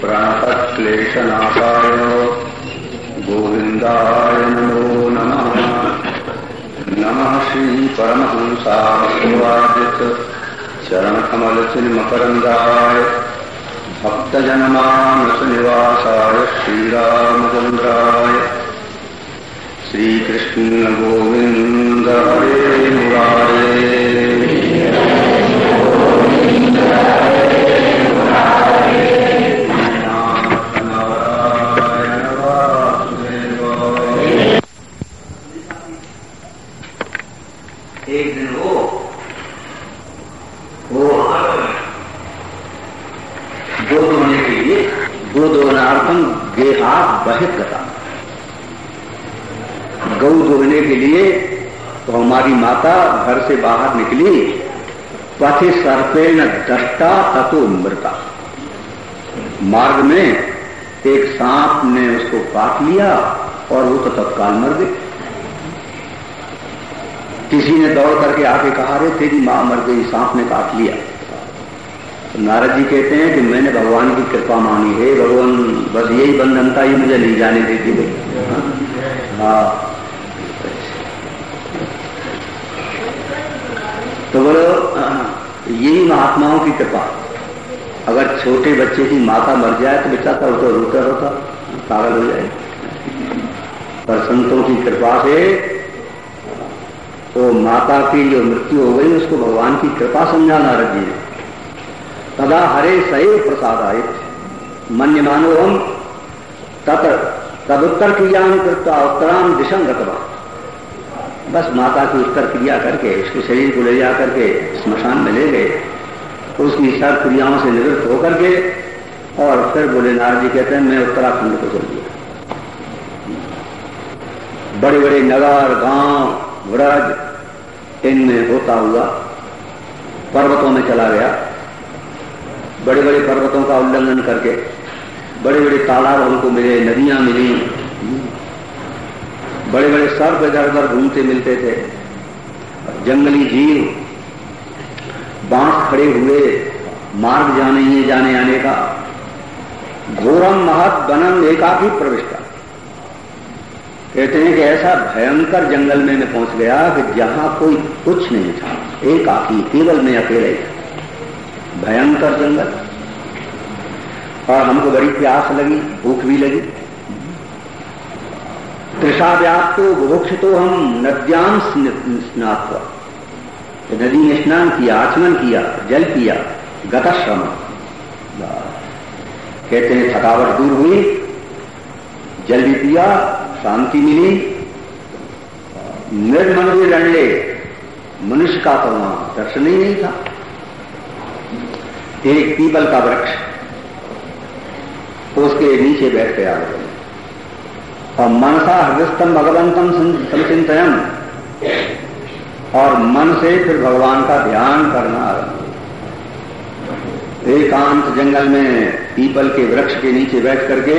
प्रातक्लेशनाशाय गोविन्दाय नमो। नमः नमः श्रीपरमहंसावादित चरणकमलचिन्मकरन्दाय भक्तजनमानसनिवासाय श्रीरामचन्द्राय। श्रीकृष्णगोविन्द हरे मुरारे दूधोनार्थम गेहा बहित गता गौ धोने के लिए तो हमारी माता घर से बाहर निकली, पथे सर्पेण दष्टा ततो मृता। मार्ग में एक सांप ने उसको काट लिया और वो तो तत्काल मर गई। किसी ने दौड़ करके आके कहा रे तेरी माँ मर गई, सांप ने काट लिया। नारद जी कहते हैं कि मैंने भगवान की कृपा मांगी है, भगवान बस यही बंधनता ही मुझे नहीं जाने देती भाई हाँ। तो बोलो, यही महात्माओं की कृपा। अगर छोटे बच्चे की माता मर जाए तो बेचारा तो रोता रोता पागल हो जाए। पर संतों की कृपा से तो माता की जो मृत्यु हो गई, उसको भगवान की कृपा समझा नारद जी ने। तदा हरे सैव मन्य मानो हम तत तदुत्तर क्रियान करता उत्तराम दिशम गतवा बस माता की उत्तर क्रिया करके उसके शरीर को ले जा करके, स्मशान में ले गए। उसकी सब क्रियाओं से निवृत्त होकर के, और फिर नारद जी कहते हैं, मैं उत्तराखंड को चल दिया। बड़े बड़े नगर, गाँव व्रज इनमें होता हुआ पर्वतों में चला गया। बड़े बड़े पर्वतों का उल्लंघन करके बड़े बड़े तालाब हमको मिले, नदियाँ मिली। बड़े बड़े सर्प इधर उधर घूमते मिलते थे। जंगली जीव, बाँस खड़े हुए, मार्ग जाने ही जाने आने का। घोरम महत बनम एकाकी प्रविष्टा। कहते हैं कि ऐसा भयंकर जंगल में मैं पहुँच गया कि जहाँ कोई कुछ नहीं था एक आकी केवल मैं अकेले था। भयंकर जंगल। और हमको बड़ी प्यास लगी, भूख भी लगी। तृषा व्याप्त बुभुक्ष तो हम नद्याम स्नात नदी में स्नान किया, आचमन किया, जल पिया, गतश्रम। कहते हैं, थकावट दूर हुई, जल भी पिया, शांति मिली। निर्मल भी लड़ले मनुष्य का तो वहाँ दर्शन ही नहीं था। एक पीपल का वृक्ष उसके नीचे बैठ गया। और मनसा हृदयस्तम भगवंतम संचिंतन और मन से फिर भगवान का ध्यान करना एकांत जंगल में पीपल के वृक्ष के नीचे बैठ करके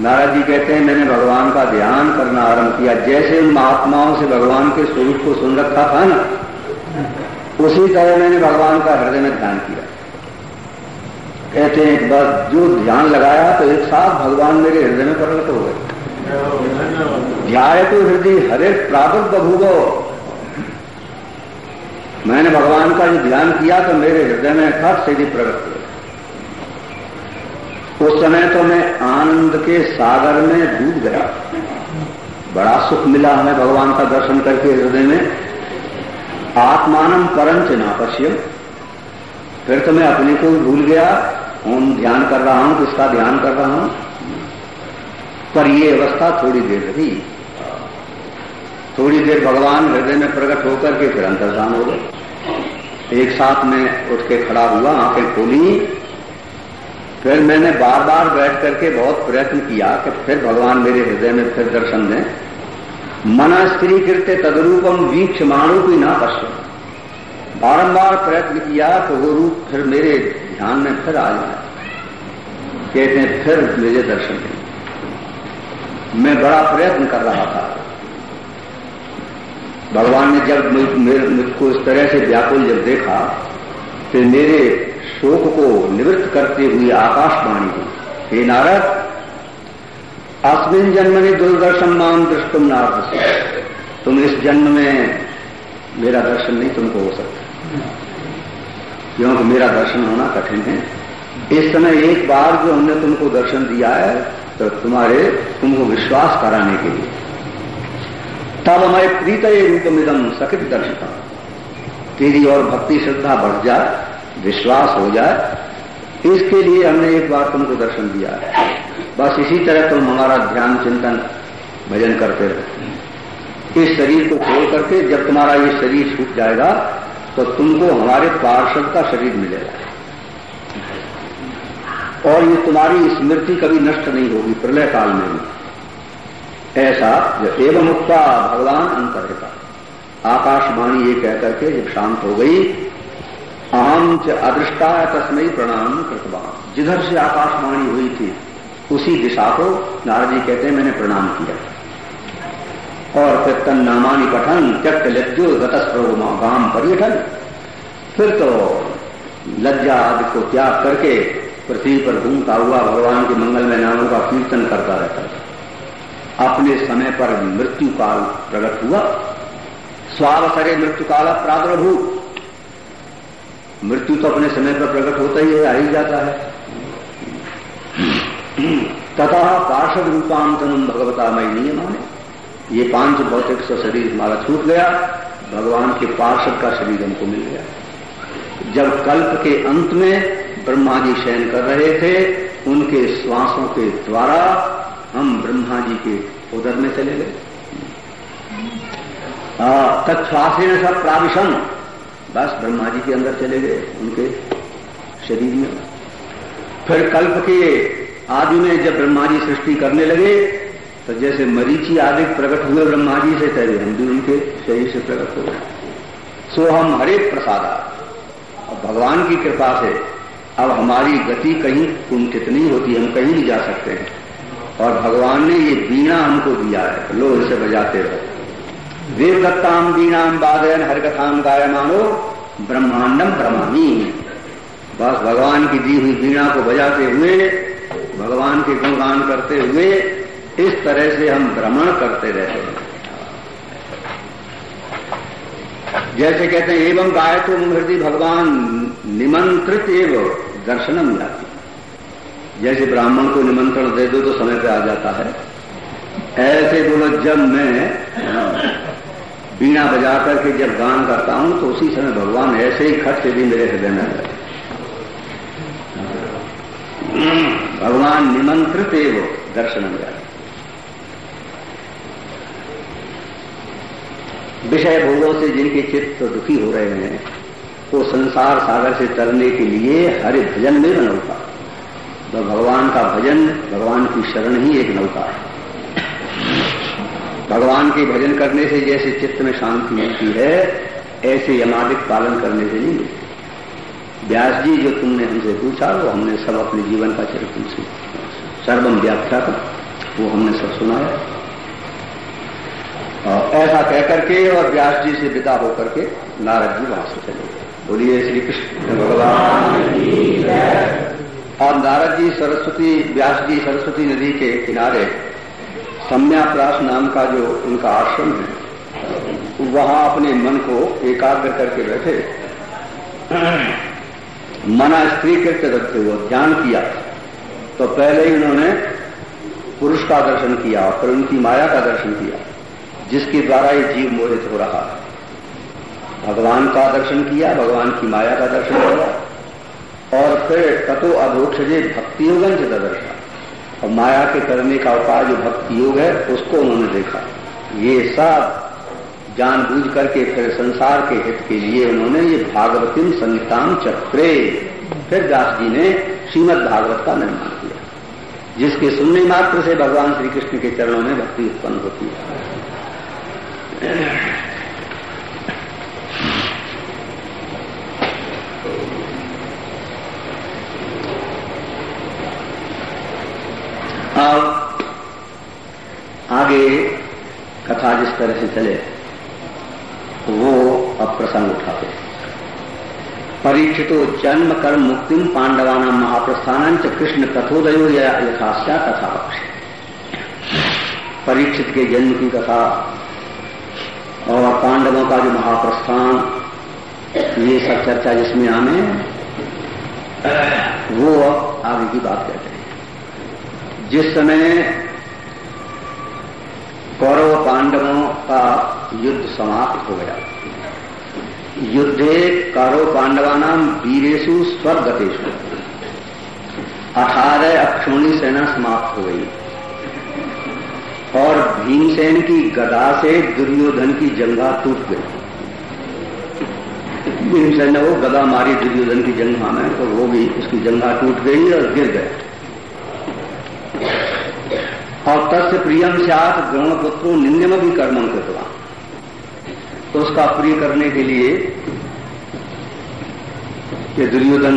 नारद जी कहते हैं, मैंने भगवान का ध्यान करना आरंभ किया। जैसे उन महात्माओं से भगवान के स्वरूप को सुन रखा था ना, उसी तरह मैंने भगवान का हृदय में ध्यान किया। कहते हैं, एक बार जो ध्यान लगाया तो एक साथ भगवान मेरे हृदय में प्रकट हो गए। ध्याय तो हृदय हरे प्रागत बभूगो मैंने भगवान का जो ध्यान किया तो मेरे हृदय में खत सीधी प्रकट हुए उस समय तो मैं आनंद के सागर में डूब गया। बड़ा सुख मिला हमें भगवान का दर्शन करके हृदय में। आत्मानम परंच ना पश्य फिर तो मैं अपने को भूल गया। ओम ध्यान कर रहा हूँ किसका ध्यान कर रहा हूँ। पर ये अवस्था थोड़ी देर रही। थोड़ी देर भगवान हृदय में प्रकट होकर के फिर अंतर्धान हो गए। एक साथ में उठ के खड़ा हुआ, आँखें खोली। फिर मैंने बार बार बैठ करके बहुत प्रयत्न किया कि फिर भगवान मेरे हृदय में फिर दर्शन दें। मना स्त्री कृत्य तदरूपम वीक्ष माणु की ना पश्चिम बारंबार प्रयत्न किया तो वो रूप फिर मेरे ध्यान में फिर आ जाए। कहते हैं, फिर मुझे दर्शन दें। मैं बड़ा प्रयत्न कर रहा था। भगवान ने जब मुझको इस तरह से व्याकुल जब देखा तो मेरे शोक को निवृत्त करते हुए आकाशवाणी हुई। हे नारद, अस्मिन जन्म में दुर्दर्शन मान दृष्टुम नारद तुम इस जन्म में मेरा दर्शन नहीं तुमको हो सकता। क्योंकि मेरा दर्शन होना कठिन है। इस समय एक बार जो हमने तुमको दर्शन दिया है तो तुम्हारे तुमको विश्वास कराने के लिए। तब हमारे प्रीत रूप रूपमिदम सकित दर्शता तेरी और भक्ति श्रद्धा बढ़ जाए, विश्वास हो जाए, इसके लिए हमने एक बार तुमको दर्शन दिया है। बस इसी तरह तुम हमारा ध्यान चिंतन, भजन करते रहो। इस शरीर को छोड़ करके जब तुम्हारा ये शरीर छूट जाएगा तो तुमको हमारे पार्षद का शरीर मिलेगा। और ये तुम्हारी स्मृति कभी नष्ट नहीं होगी प्रलय काल में भी। ऐसा एवं उत्ता भगवान अंतरता आकाशवाणी ये कहकर के जब शांत हो गई अहम च अदृष्टा तस्मयी प्रणाम कृतवान। जिधर से आकाशवाणी हुई थी, उसी दिशा को नारद जी कहते हैं, मैंने प्रणाम किया। और फिर तन नामानी पठन, त्यक्त लज्जो गतस्प्रभु गाम पर्यटन। फिर तो लज्जा आदि को त्याग करके पृथ्वी पर घूमता हुआ भगवान के मंगलमय नामों का कीर्तन करता रहता था। अपने समय पर मृत्यु काल प्रकट हुआ। स्वावसरे मृत्यु काल प्रादुर्भूत। मृत्यु तो अपने समय पर प्रकट होता ही है, आ ही जाता है। तथा पार्षद रूपांतरम भगवता मई नियमाने। ये पाँच भौतिक सा शरीर हमारा छूट गया, भगवान के पार्षद का शरीर हमको मिल गया। जब कल्प के अंत में ब्रह्मा जी शयन कर रहे थे, उनके श्वासों के द्वारा हम ब्रह्मा जी के उदर में चले गए। तत्श्वासेन सब प्राविशन। बस ब्रह्मा जी के अंदर चले गए, उनके शरीर में। फिर कल्प के आदि में जब ब्रह्मा जी सृष्टि करने लगे तो जैसे मरीची आदि प्रकट हुए ब्रह्मा जी से तैरे हम भी उनके शरीर से प्रकट हो गए। सो हम हरे प्रसाद अब भगवान की कृपा से अब हमारी गति कहीं कुंठित नहीं होती, हम कहीं नहीं जा सकते हैं। और भगवान ने ये बीणा हमको दिया है लो इसे बजाते रहो। देव दत्ताम बीणाम बादयन हरकथाम गाय मानो ब्रह्मांडम ब्रह्मानी बस भगवान की दी हुई बीणा को बजाते हुए, भगवान के गुणगान करते हुए इस तरह से हम भ्रमण करते रहते हैं। जैसे कहते हैं, एवं गाय तो हृदय भगवान निमंत्रित एवं दर्शनम जाती। जैसे ब्राह्मण को निमंत्रण दे दो तो समय पे आ जाता है। ऐसे बोलो जब मैं बीणा बजा करके जब गान करता हूँ तो उसी समय भगवान ऐसे ही खट से भी मेरे हृदय में आ भगवान निमंत्रित एवं दर्शन जाते। विषय भोगों से जिनके चित्त दुखी हो रहे हैं, वो संसार सागर से तरने के लिए हरे भजन में नौका। तो भगवान का भजन, भगवान की शरण ही एक नौका है। भगवान के भजन करने से जैसे चित्त में शांति मिलती है, ऐसे यमादिक पालन करने से नहीं मिलती। व्यास जी जो तुमने हमसे पूछा, वो हमने सब अपने जीवन का चरित्र सर्वम व्याख्या वो हमने सब सुनाया ऐसा कह करके और व्यास जी से विदा होकर के नारद जी वहाँ से चले बोलिए श्री कृष्ण भगवान। और नारद जी सरस्वती, व्यास जी सरस्वती नदी के किनारे सम्याप्रास नाम का जो उनका आश्रम है, वहाँ अपने मन को एकाग्र करके बैठे, मना स्त्री कृत्य रखते हुए ध्यान किया तो पहले ही उन्होंने पुरुष का दर्शन किया फिर उनकी माया का दर्शन किया। जिसके द्वारा ये जीव मोहित हो रहा है। भगवान का दर्शन किया, भगवान की माया का दर्शन किया, और फिर ततो अधोक्षजे भक्ति योगन से और माया के करने का उपाय जो भक्ति योग है, उसको उन्होंने देखा। ये सब जानबूझ करके फिर संसार के हित के लिए उन्होंने ये भागवतिम संहिताम चक्रे। फिर दास जी ने श्रीमद भागवत का निर्माण किया। जिसके सुनने मात्र से भगवान श्री कृष्ण के चरणों में भक्ति उत्पन्न होती है। अब, आगे कथा जिस तरह से चले, वो अब प्रसंग उठाते परीक्षितो जन्म कर्म मुक्ति पांडवाना महाप्रस्थान कृष्ण कथोदयो यथास्या कथा परीक्षित के जन्म की कथा और पांडवों का जो महाप्रस्थान, ये सब चर्चा जिसमें आने वो अब आगे की बात कहते हैं। जिस समय कौरव पांडवों का युद्ध समाप्त हो गया, युद्धे कौरव पांडवानाम वीरेशु स्वर्गतेशु अठारह अक्षोणी सेना समाप्त हो गई। और भीमसेन की गदा से दुर्योधन की जंगा टूट गई। भीमसेन ने वो गदा मारी, दुर्योधन की जंगा में तो वो भी उसकी जंगा टूट गई और गिर गए। और तस्य प्रियम सात गृहपुत्रो निंदम भी कर्मम कृतवा तो उसका प्रिय करने के लिए कि दुर्योधन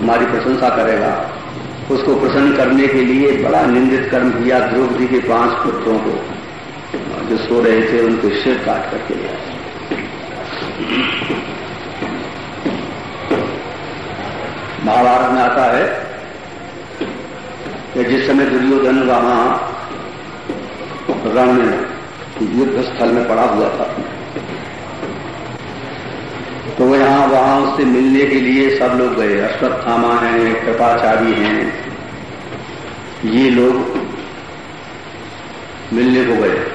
हमारी प्रशंसा करेगा। उसको प्रसन्न करने के लिए बड़ा निंदित कर्म किया द्रौपदी के पाँच पुत्रों को। जो सो रहे थे, उनके सिर काट करके लिया महाभारत में आता है कि जिस समय दुर्योधन वहाँ रण युद्ध स्थल में पड़ा हुआ था तो यहाँ वहाँ उससे मिलने के लिए सब लोग गए। अश्वत्थामा हैं, कृपाचारी हैं। ये लोग मिलने को गए।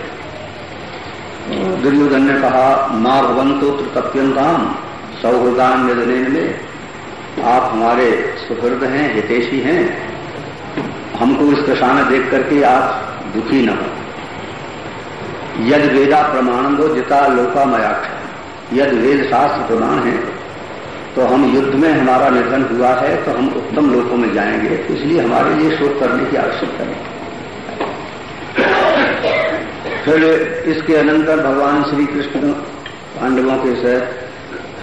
दुर्योधन ने कहा, माँ भवंतो तप्यंताम सौहृदान निधन में। आप हमारे सुहृद हैं, हितेशी हैं। हमको इस दशा में देख करके आप दुखी न हो। यद वेदा प्रमाण दो जिता लोका मयाक्ष यदि वेद शास्त्र प्रमाण है तो हम युद्ध में हमारा निधन हुआ है तो हम उत्तम लोकों में जाएँगे, इसलिए हमारे लिए शोध करने की आवश्यकता नहीं। फिर इसके अनंतर भगवान श्री कृष्ण पांडवों के से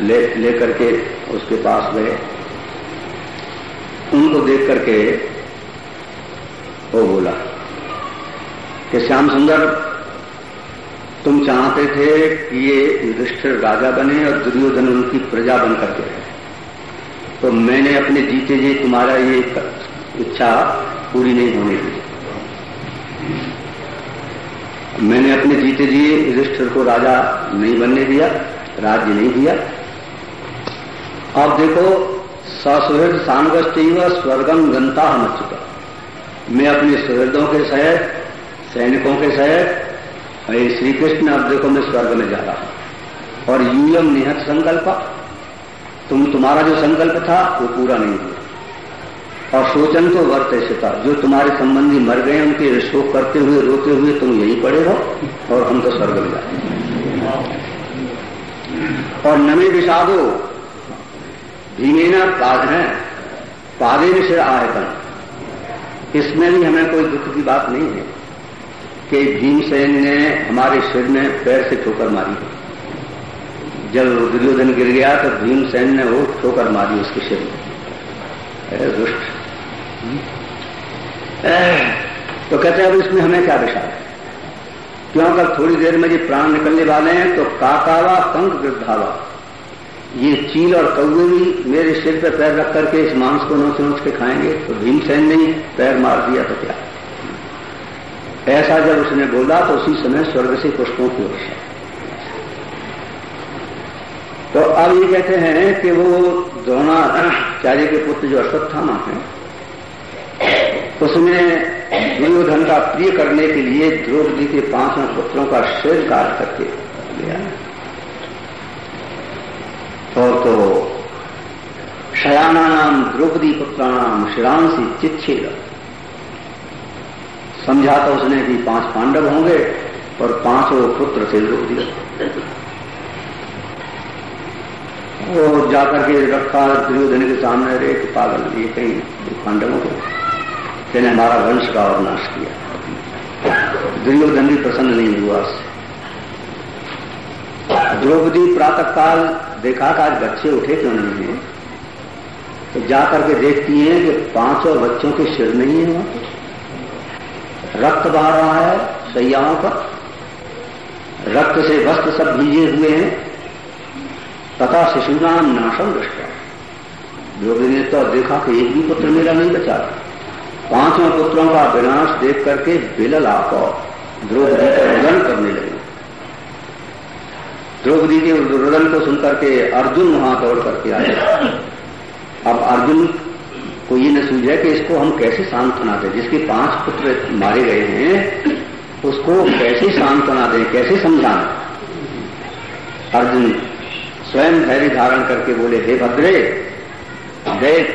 ले, लेकर के उसके पास गए। उनको देख करके वो बोला कि श्याम सुंदर तुम चाहते थे कि ये युधिष्ठिर राजा बने और दुर्योधन उनकी प्रजा बन करके रहे। तो मैंने अपने जीते जी तुम्हारा ये इच्छा पूरी नहीं होने दी। मैंने अपने जीते जी युधिष्ठिर को राजा नहीं बनने दिया, राज्य नहीं दिया। अब देखो, ससुहृद सानगश्च स्वर्गम गंता हम चुका मैं अपने सुहृदों के सहित सैनिकों के सहित अरे श्री कृष्ण अब देखो मैं स्वर्ग में जा रहा हूँ। और यूयम निहत संकल्प। तुम, तुम्हारा जो संकल्प था, वो पूरा नहीं हुआ। और सोचन तो वर्त ऐसे था। जो तुम्हारे संबंधी मर गए, उनके शोक करते हुए, रोते हुए तुम यहीं पड़े रहो और हम तो स्वर्ग में जाए और नमे विषादो, भीमेना पाद है पादे सिर आयतन। इसमें भी हमें कोई दुख की बात नहीं है। कि भीमसेन ने हमारे सिर में पैर से ठोकर मारी। जब दुर्योधन गिर गया तो भीमसेन ने वो ठोकर मारी उसके सिर में। दुष्ट। तो कहते हैं, अब इसमें हमें क्या दिशा है? क्यों अगर थोड़ी देर में ये प्राण निकलने वाले हैं तो काकावा कंक वृद्धावा। ये चील और कौए भी मेरे सिर पर पैर रख करके इस मांस को नोच नोच के खाएँगे तो भीमसेन ने पैर मार दिया तो क्या? ऐसा जब उसने बोला तो उसी समय स्वर्ग से पुष्पों की वर्षा तो अब ये कहते हैं कि वो द्रोणाचार्य के पुत्र जो अश्वत्थामा है, उसने दुर्योधन का प्रिय करने के लिए द्रौपदी के पाँचों पुत्रों का सिर काट करके लिया तो तो शयाना नाम द्रौपदी पुत्राणाम शिरांसी चिच्छेद। समझा था उसने कि पाँच पांडव होंगे और पाँचों पुत्र थे लोग दिया वो जाकर के रखा दुर्योधन के सामने रे पागल ये कहीं पांडवों को? जिन्हें हमारा वंश का और नाश किया। दुर्योधन भी प्रसन्न नहीं हुआ द्रौपदी प्रातःकाल देखा कि बच्चे उठे क्यों नहीं है तो जाकर के देखती हैं कि पाँचों बच्चों के सिर नहीं है वहाँ रक्त बह रहा है सैयाओं पर। रक्त से वस्त्र सब भीजे हुए हैं। तथा शिशुराम नाशम दृष्टा। द्रौपदी ने तो देखा कि एक भी पुत्र मेरा नहीं बचा। पाँचों पुत्रों का विनाश देख करके बिलल आकर द्रौपदी का रुदन करने लगे। द्रौपदी के रुदन को सुनकर के अर्जुन वहाँ दौड़ करके आए। अब अर्जुन को ये न सूझे कि इसको हम कैसे सांत्वना दें? जिसके पाँच पुत्र मारे गए हैं, उसको कैसे सांत्वना दें? कैसे समझाएँ? अर्जुन स्वयं धैर्य धारण करके बोले, हे भद्रे, देख,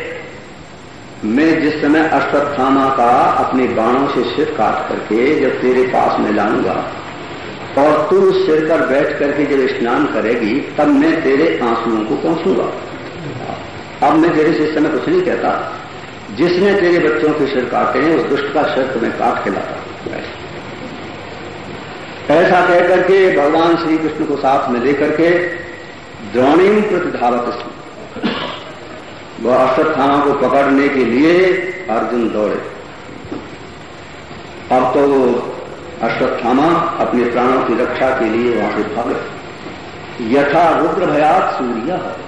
मैं जिस समय अश्वत्थामा का अपने बाणों से सिर काट करके जब तेरे पास में लाऊँगा और तू उस सिर पर बैठ करके जब स्नान करेगी, तब मैं तेरे आंसुओं को पहुंचूँगा। अब मैं तेरे से इस समय कुछ नहीं कहता। जिसने तेरे बच्चों के सिर काटे हैं उस दुष्ट का सिर तुम्हें काट के लाता ऐसा कह करके भगवान श्री कृष्ण को साथ में लेकर के द्रोणिम प्रतिधावत वह अश्वत्थामा को पकड़ने के लिए अर्जुन दौड़े। अब तो वो अश्वत्थामा अपने प्राणों की रक्षा के लिए वहाँ से भागे। यथा रुद्र भयात सूर्य।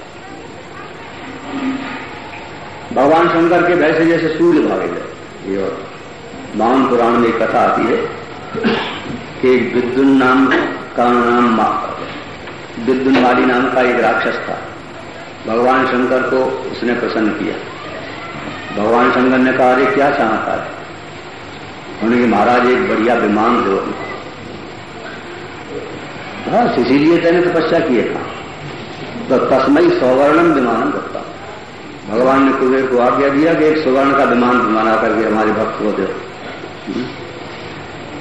भगवान शंकर के भय से जैसे सूर्य भागे गए। ये मान पुराण में कथा आती है कि विद्युन नाम का नाम विद्युन वाली नाम का एक राक्षस था। भगवान शंकर को उसने प्रसन्न किया। भगवान शंकर ने कहा, अरे, क्या चाहता है? उन्होंने कि महाराज, एक बढ़िया विमान दो बस, इसीलिए तेने तपस्या किए था तो तस्मई सौवर्णम विमानम दत्ता भगवान ने कुबेर को आज्ञा दिया कि एक सुवर्ण का विमान बना करके हमारे भक्त को दो।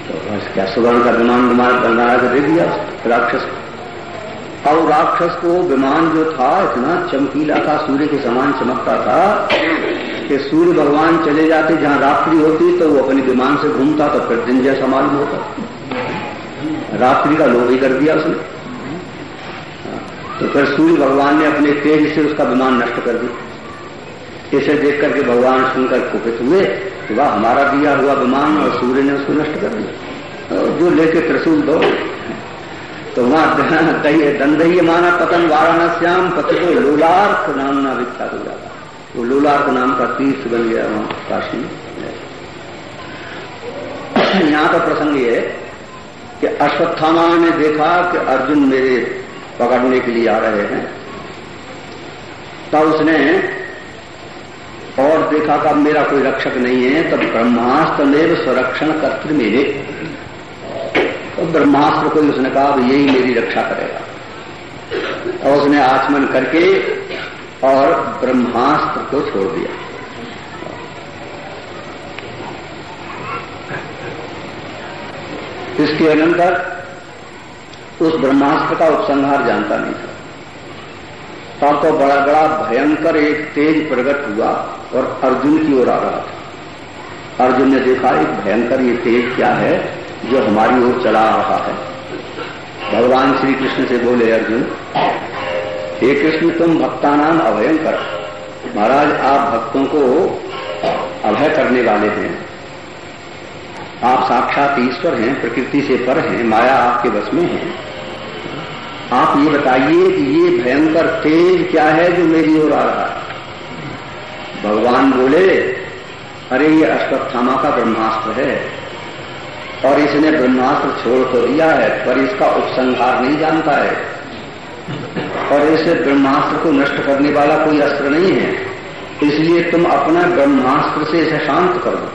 तो बस क्या सुवर्ण का विमान विमान बना कर दे दिया राक्षस को। और राक्षस को विमान जो था, इतना चमकीला था, सूर्य के समान चमकता था कि सूर्य भगवान चले जाते, जहाँ रात्रि होती तो वो अपने विमान से घूमता तो फिर दिन जैसा मालूम होता। रात्रि का लोभ ही कर दिया उसने। तो फिर सूर्य भगवान ने अपने तेज से उसका विमान नष्ट कर दिया। इसे देख करके भगवान सुनकर कुपित हुए कि वाह, हमारा दिया हुआ विमान और सूर्य ने उसको नष्ट कर दिया। जो लेके त्रिशूल दो तो वहाँ कही दंदही माना पतन वाराणस्याम पति को लोलार्क नाम ना विख्यात हो जाता। वो लोलार्क नाम का तीर्थ बन गया वहाँ काशी में। यहाँ का प्रसंग ये कि अश्वत्थामा ने देखा कि अर्जुन मेरे पकड़ने के लिए आ रहे हैं। तब उसने और देखा कि मेरा कोई रक्षक नहीं है, तब ब्रह्मास्त्र में स्वरक्षण कर्त मेरे। तो ब्रह्मास्त्र को उसने कहा यही मेरी रक्षा करेगा। और उसने आचमन करके और ब्रह्मास्त्र को छोड़ दिया। इसके अनंतर उस ब्रह्मास्त्र का उपसंहार जानता नहीं था। तब तो बड़ा बड़ा भयंकर एक तेज प्रकट हुआ और अर्जुन की ओर आ रहा था। अर्जुन ने देखा, एक भयंकर ये तेज क्या है जो हमारी ओर चला रहा है? भगवान श्री कृष्ण से बोले, अर्जुन, हे कृष्ण, तुम भक्ता नाम अभयं कर महाराज, आप भक्तों को अभय करने वाले हैं। आप साक्षात ईश्वर हैं, प्रकृति से पर हैं, माया आपके बस में है। आप ये बताइए कि ये भयंकर तेज क्या है जो मेरी ओर आ रहा है? भगवान बोले, अरे, ये अश्वत्थामा का ब्रह्मास्त्र है और इसने ब्रह्मास्त्र छोड़ तो दिया है, पर इसका उपसंहार नहीं जानता है। और इसे ब्रह्मास्त्र को नष्ट करने वाला कोई अस्त्र नहीं है। इसलिए तुम अपना ब्रह्मास्त्र से इसे शांत कर दो।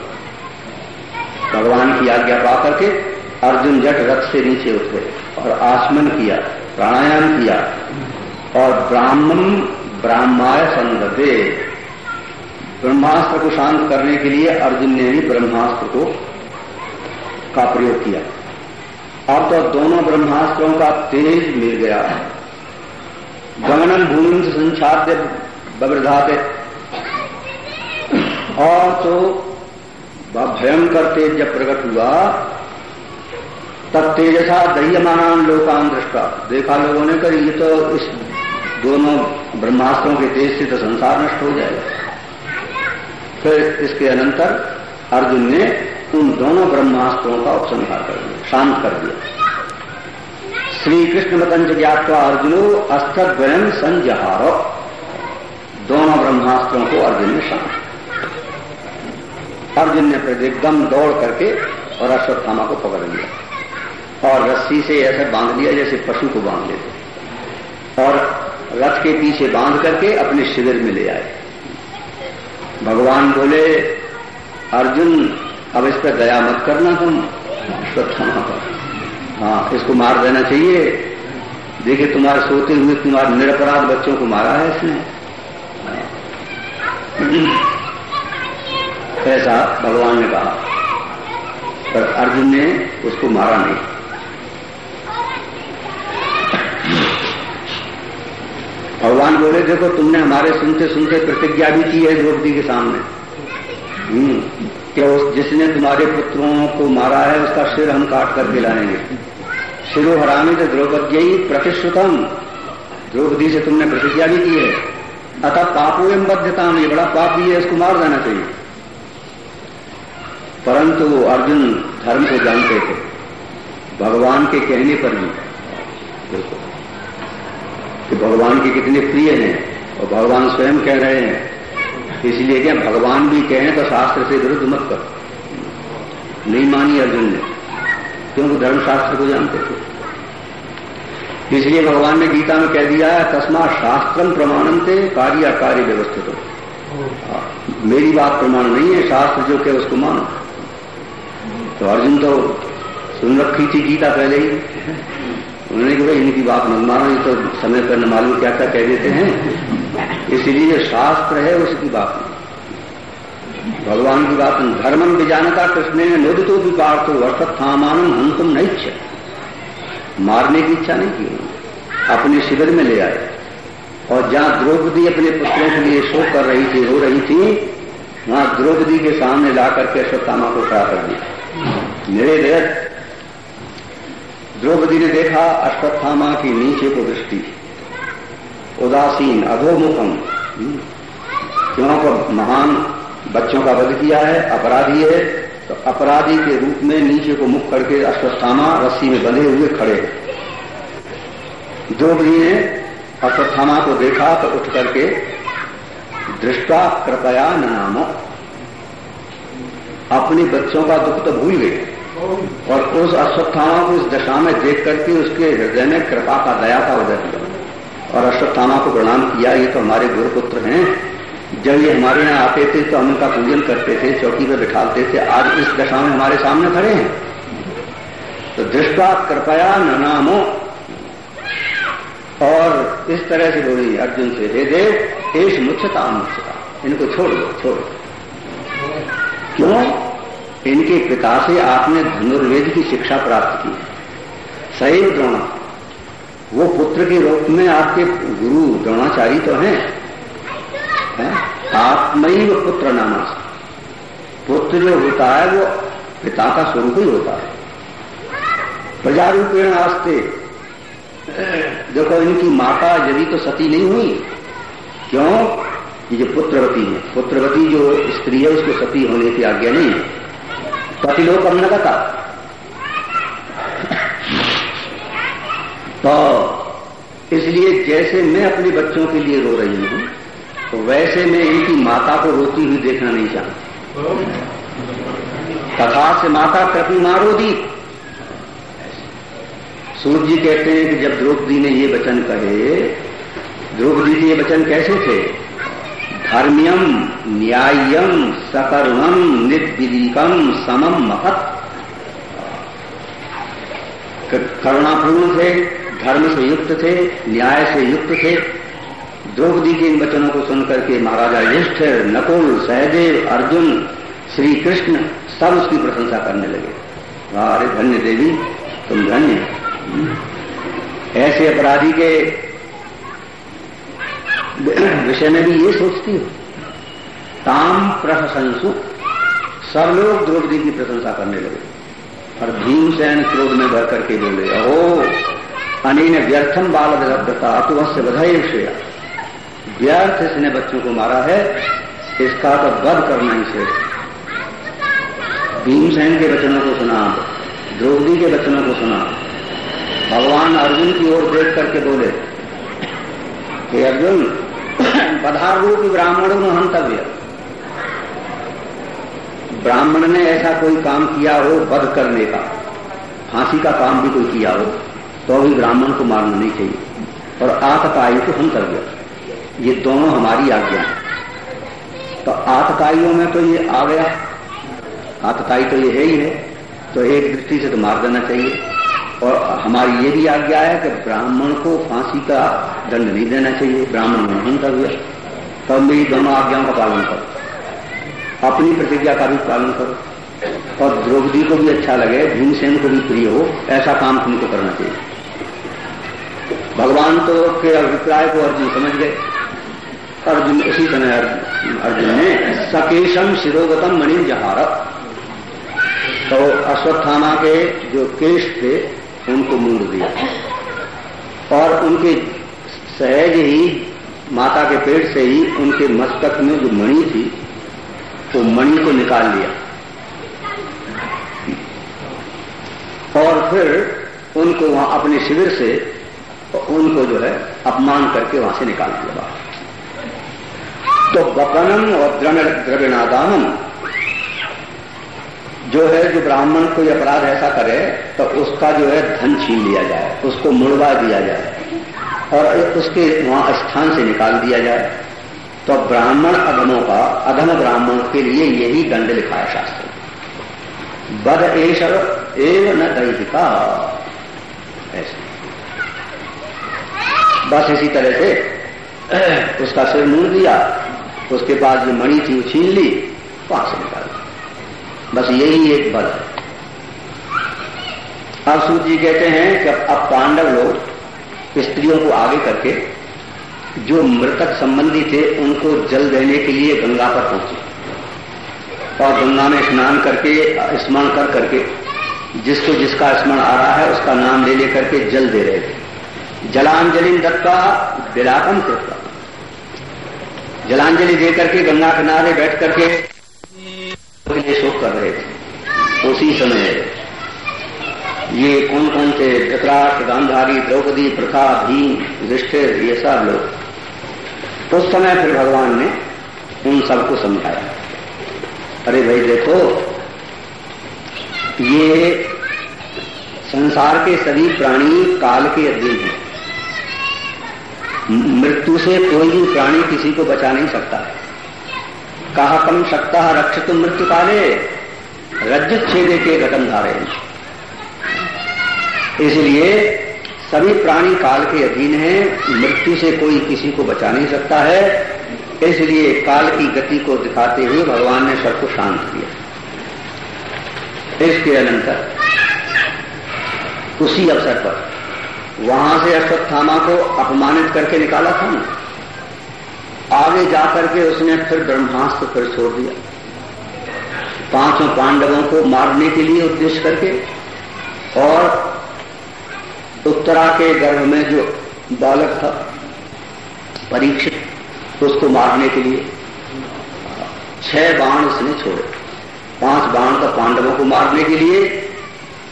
भगवान की आज्ञा पा करके अर्जुन जट रथ से नीचे उतरे और आसमन किया। प्राणायाम किया। और ब्राह्मण ब्राह्माय संगते, ब्रह्मास्त्र को शांत करने के लिए अर्जुन ने ही ब्रह्मास्त्र को का प्रयोग किया। अब तो दोनों ब्रह्मास्त्रों का तेज मिल गया। गमनन भूमि से संछाद्य बब्रधाते और तो भयंकर तेज जब प्रकट हुआ तब तेजसा दह्यमान लोकान दृष्टा देखा लोगों ने कर ये तो इस दोनों ब्रह्मास्त्रों के तेज से तो संसार नष्ट हो जाएगा। फिर इसके अनंतर अर्जुन ने उन दोनों ब्रह्मास्त्रों का उपसंहार कर दिया, शांत कर दिया। श्री कृष्ण मतंज ज्ञातवा अर्जुनो अस्त्रद्वयम संजहारो दोनों ब्रह्मास्त्रों को अर्जुन ने शांत अर्जुन ने फिर एकदम दौड़ करके और अश्वत्थामा को पकड़ लिया। और रस्सी से ऐसे बाँध लिया जैसे पशु को बाँध लेते और रथ के पीछे बाँध करके अपने शिविर में ले आए। भगवान बोले, अर्जुन, अब इस पर दया मत करना तुम। अश्वत्थामा पर। हाँ इसको मार देना चाहिए। देखिए, तुम्हारे सोते हुए तुम्हारे निरपराध बच्चों को मारा है इसने। ऐसा भगवान ने कहा, पर अर्जुन ने उसको मारा नहीं। भगवान बोले देखो तुमने हमारे सुनते सुनते प्रतिज्ञा भी की है द्रौपदी के सामने। हम्म, कि उस जिसने तुम्हारे पुत्रों को मारा है उसका सिर हम काट करके लाएँगे शिरो हरामी तो द्रौपदी प्रतिश्रुतम। द्रौपदी से तुमने प्रतिज्ञा भी की है। अतः पापो एम बद्धता में बड़ा पाप भी है इसको मार देना चाहिए। परंतु अर्जुन धर्म को जानते थे। भगवान के कहने पर भी। देखो। कि भगवान के कितने प्रिय हैं और भगवान स्वयं कह रहे हैं। इसलिए क्या भगवान भी कहें तो शास्त्र से विरुद्ध मत कर। नहीं मानी अर्जुन ने, क्योंकि धर्मशास्त्र को जानते थे। इसलिए भगवान ने गीता में कह दिया है तस्मा शास्त्रम प्रमाणम थे कार्य अकार्य व्यवस्थित। हो, मेरी बात प्रमाण नहीं है, शास्त्र जो कहे उसको मानो। तो अर्जुन तो सुन रखी थी गीता पहले ही। उन्होंने कहा इनकी बात मत मानो, ये तो समय पर न मालूम क्या क्या कह देते हैं। इसलिए जो शास्त्र है, उसकी बात नहीं भगवान की बात धर्मम विजानता कृष्ण ने नोदितो भी पार्थो अर्थामानम हम तुम नहीं इच्छा मारने की इच्छा नहीं की अपने शिविर में ले आए। और जहाँ द्रौपदी अपने पुत्रों के लिए शोक कर रही थी, रो रही थी, वहाँ द्रौपदी के सामने ला करके अश्वत्थामा को खड़ा कर दिया। मेरे देर द्रौपदी ने देखा अश्वत्थामा की नीचे को दृष्टि। उदासीन, अधोमुखम। क्योंकि महान बच्चों का वध किया है, अपराधी है। तो अपराधी के रूप में नीचे को मुख करके अश्वत्थामा रस्सी में बंधे हुए खड़े द्रौपदी ने अश्वत्थामा को देखा तो उठ करके, दृष्टा कृपया नामो। अपने बच्चों का दुख तो भूल गए। और उस अश्वत्थामा को इस दशा में देख करके उसके हृदय में कृपा का दया का उदय किया। और अश्वत्थामा को प्रणाम किया, ये तो हमारे गुरुपुत्र हैं। जब ये हमारे यहाँ आते थे तो हम उनका पूजन करते थे, चौकी पर बिठाते थे। आज इस दशा में हमारे सामने खड़े हैं। तो दृष्टा कृपया न नामो और इस तरह से बोली, अर्जुन से, हे देव एश मुच्छता मुच्छता इनको छोड़ दो छोड़ दो। क्यों? इनके पिता से आपने धनुर्वेद की शिक्षा प्राप्त की सैव द्रोणा। वो पुत्र के रूप में आपके गुरु द्रोणाचारी तो हैं। है? आत्मैव पुत्र नामा पुत्र जो होता है, वो पिता का स्वरूप ही होता है। प्रजारूपेण आस्ते। देखो, इनकी माता यदि तो सती नहीं हुई। क्यों? ये जो पुत्रवती है। पुत्रवती जो स्त्री है, उसको सती होने की आज्ञा नहीं है। पतिलोक अमनगता तो इसलिए जैसे मैं अपने बच्चों के लिए रो रही हूँ तो वैसे मैं इनकी माता को रोती हुई देखना नहीं चाहती। तथा से माता कृपी मारो दी सूर्य जी कहते हैं कि जब द्रौपदी ने ये वचन कहे, द्रौपदी के ये वचन कैसे थे? धर्म्यम न्याय्यम सकरुणम निर्विदिकम समम महत। करुणापूर्ण थे धर्म से युक्त थे न्याय से युक्त थे द्रौपदी के इन वचनों को सुनकर के महाराजा युष्ठिर नकुल, सहदेव, अर्जुन श्री कृष्ण सब उसकी प्रशंसा करने लगे। अरे धन्य देवी, तुम धन्य। ऐसे अपराधी के विषय में भी ये सोचती हो। ताम प्रशंसु सब लोग द्रौपदी की प्रशंसा करने लगे। और भीमसेन क्रोध में भर करके बोले, अहो, अनिन व्यर्थम बाल विलब्धता अतुवश्य बधाई श्रेया। व्यर्थ इसने बच्चों को मारा है, इसका तो वध करना ही श्रेष्ठ भीमसेन के वचनों को सुना, द्रौपदी के वचनों को सुना। भगवान अर्जुन की ओर देख करके बोले कि अर्जुन बधार रूप ब्राह्मण में हंतव्य। ब्राह्मण ने ऐसा कोई काम किया हो वध करने का। फांसी का काम भी कोई किया हो तो भी ब्राह्मण को मारना नहीं चाहिए। और आतताई को हंतव्य। ये दोनों हमारी आज्ञा है। तो आतताइयों में तो ये आ गया। आतकाई तो ये है ही है। तो एक दृष्टि से तो मार देना चाहिए। और हमारी ये भी आज्ञा है कि ब्राह्मण को फांसी का दंड नहीं देना चाहिए, ब्राह्मण नहीं कर तो मेरी दोनों आज्ञाओं का पालन करो। अपनी प्रतिज्ञा का भी पालन करो। और द्रौपदी को भी अच्छा लगे, भीमसेन को भी प्रिय हो, ऐसा काम तुमको करना चाहिए। भगवान तो के अभिप्राय को अर्जुन समझ गए। अर्जुन उसी समय अर्जुन ने सकेशम शिरोगतम मणि जहारत तो अश्वत्थामा के जो केश थे उनको मूड दिया। और उनके सहज ही, माता के पेट से ही उनके मस्तक में जो मणि थी, वो तो मणि को निकाल लिया। और फिर उनको वहाँ अपने शिविर से उनको जो है अपमान करके वहाँ से निकाल दिया तो बकनम और द्रविणादानम जो है, जो ब्राह्मण कोई अपराध ऐसा करे तो उसका जो है, धन छीन लिया जाए, उसको मुड़वा दिया जाए, और उसके वहाँ स्थान से निकाल दिया जाए। तो ब्राह्मण अधमों का, अधम ब्राह्मण के लिए यही दंड लिखा है शास्त्र। बद एशर एव न दैहिका। ऐसे। बस इसी तरह से उसका सिर मुड़ दिया, उसके पास जो मणि थी वो छीन ली, वहाँ से निकाल बस यही एक बल है। अब सूत जी कहते हैं कि अब पांडव लोग, स्त्रियों को आगे करके, जो मृतक संबंधी थे, उनको जल देने के लिए गंगा पर पहुँचे। और गंगा में स्नान करके, स्मरण कर करके, जिसको जिसका स्मरण आ रहा है, उसका नाम ले लेकर के जल दे रहे थे। जलांजलि दत्ता विलापम कृपा जलांजलि दे करके गंगा किनारे बैठ करके के लिए शोक कर रहे थे। उसी समय ये कौन कौन थे धृतराष्ट्र गांधारी, द्रौपदी, प्रथा, भीम, युधिष्ठिर, ये सब लोग, उस समय फिर भगवान ने उन सबको समझाया। अरे भाई देखो, ये संसार के सभी प्राणी काल के अधीन हैं। मृत्यु से कोई भी प्राणी किसी को बचा नहीं सकता। है कहा कम सकता रक्षित मृत्यु काले रज्जित छेदे के घटन धारे। इसलिए सभी प्राणी काल के अधीन हैं, मृत्यु से कोई किसी को बचा नहीं सकता है। इसलिए काल की गति को दिखाते हुए भगवान ने सबको शांत किया। इसके अनंतर, उसी अवसर पर वहाँ से अश्वत्थामा को अपमानित करके निकाला था। ना आगे जाकर के उसने फिर ब्रह्मास्त्र फिर छोड़ दिया। पाँचों पांडवों को मारने के लिए उद्देश्य करके और उत्तरा के गर्भ में जो बालक था, परीक्षित, उसको मारने के लिए छह बाण उसने छोड़े। पाँच बाण तो पांडवों को मारने के लिए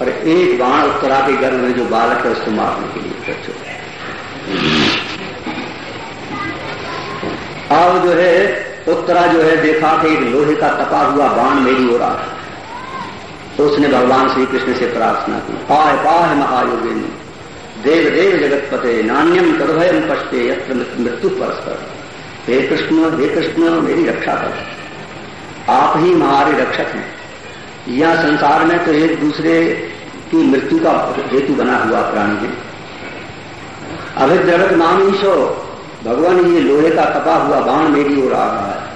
और एक बाण उत्तरा के गर्भ में जो बालक है, उसको मारने के लिए छोड़े। अब जो है, उत्तरा जो है, देखा कि एक लोहे का तपा हुआ बाण मेरी ओर आ तो उसने भगवान श्री कृष्ण से प्रार्थना की पाह पाह महायोगिन देव देव जगत पते नान्यम तदभयम पश्चे यत्र मृत्यु परस्पर। हे कृष्ण हे कृष्ण, मेरी रक्षा कर। आप ही हमारे रक्षक हैं। यह संसार में तो एक दूसरे की मृत्यु का हेतु बना हुआ प्राणी है। अभिद्रवत नाम ईशो भगवान ये लोहे का तपा हुआ बाण मेरी ओर आ रहा है।